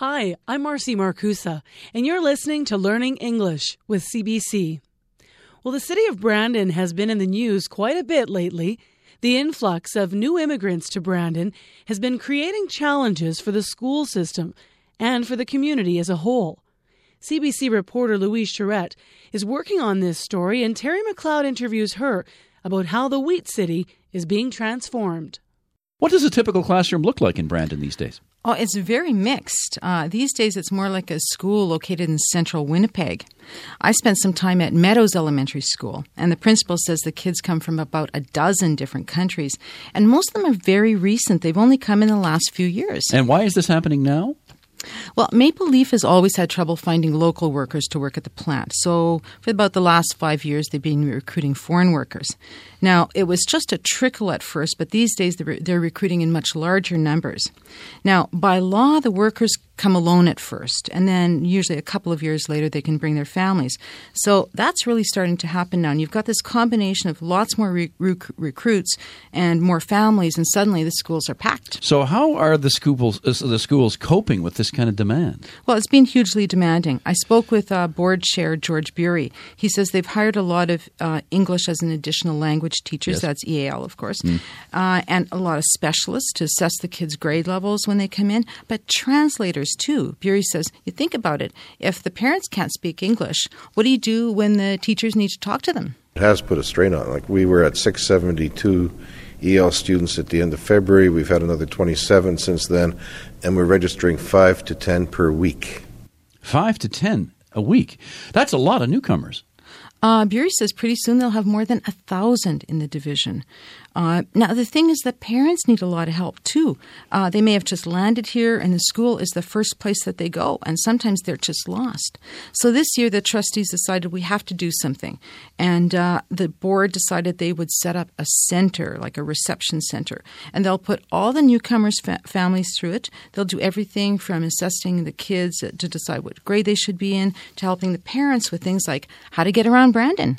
Hi, I'm Marcy Markusa, and you're listening to Learning English with CBC. Well, the city of Brandon has been in the news quite a bit lately. The influx of new immigrants to Brandon has been creating challenges for the school system and for the community as a whole. CBC reporter Louise Charette is working on this story, and Terry McLeod interviews her about how the Wheat City is being transformed. What does a typical classroom look like in Brandon these days? Oh, it's very mixed. Uh, these days, it's more like a school located in central Winnipeg. I spent some time at Meadows Elementary School, and the principal says the kids come from about a dozen different countries, and most of them are very recent. They've only come in the last few years. And why is this happening now? Well, Maple Leaf has always had trouble finding local workers to work at the plant. So, for about the last five years, they've been recruiting foreign workers. Now, it was just a trickle at first, but these days they're recruiting in much larger numbers. Now, by law, the workers come alone at first, and then usually a couple of years later they can bring their families. So that's really starting to happen now. And you've got this combination of lots more re- rec- recruits and more families, and suddenly the schools are packed. So how are the schools uh, the schools coping with this kind of demand? Well, it's been hugely demanding. I spoke with uh, board chair George Bury. He says they've hired a lot of uh, English as an additional language teachers. Yes. That's EAL, of course, mm. and a lot of specialists to assess the kids' grade levels when they come in, but translators too. Bury says, you think about it. If the parents can't speak English, what do you do when the teachers need to talk to them? It has put a strain on. Like we were at 672 EL students at the end of February. We've had another 27 since then, and we're registering five to 10 per week. Five to 10 a week. That's a lot of newcomers. Uh, Bury says pretty soon they'll have more than a thousand in the division. Uh, now, the thing is that parents need a lot of help too. Uh, they may have just landed here, and the school is the first place that they go, and sometimes they're just lost. So this year, the trustees decided we have to do something, and uh, the board decided they would set up a center, like a reception center, and they'll put all the newcomers' fa- families through it. They'll do everything from assessing the kids to decide what grade they should be in, to helping the parents with things like how to get around Brandon.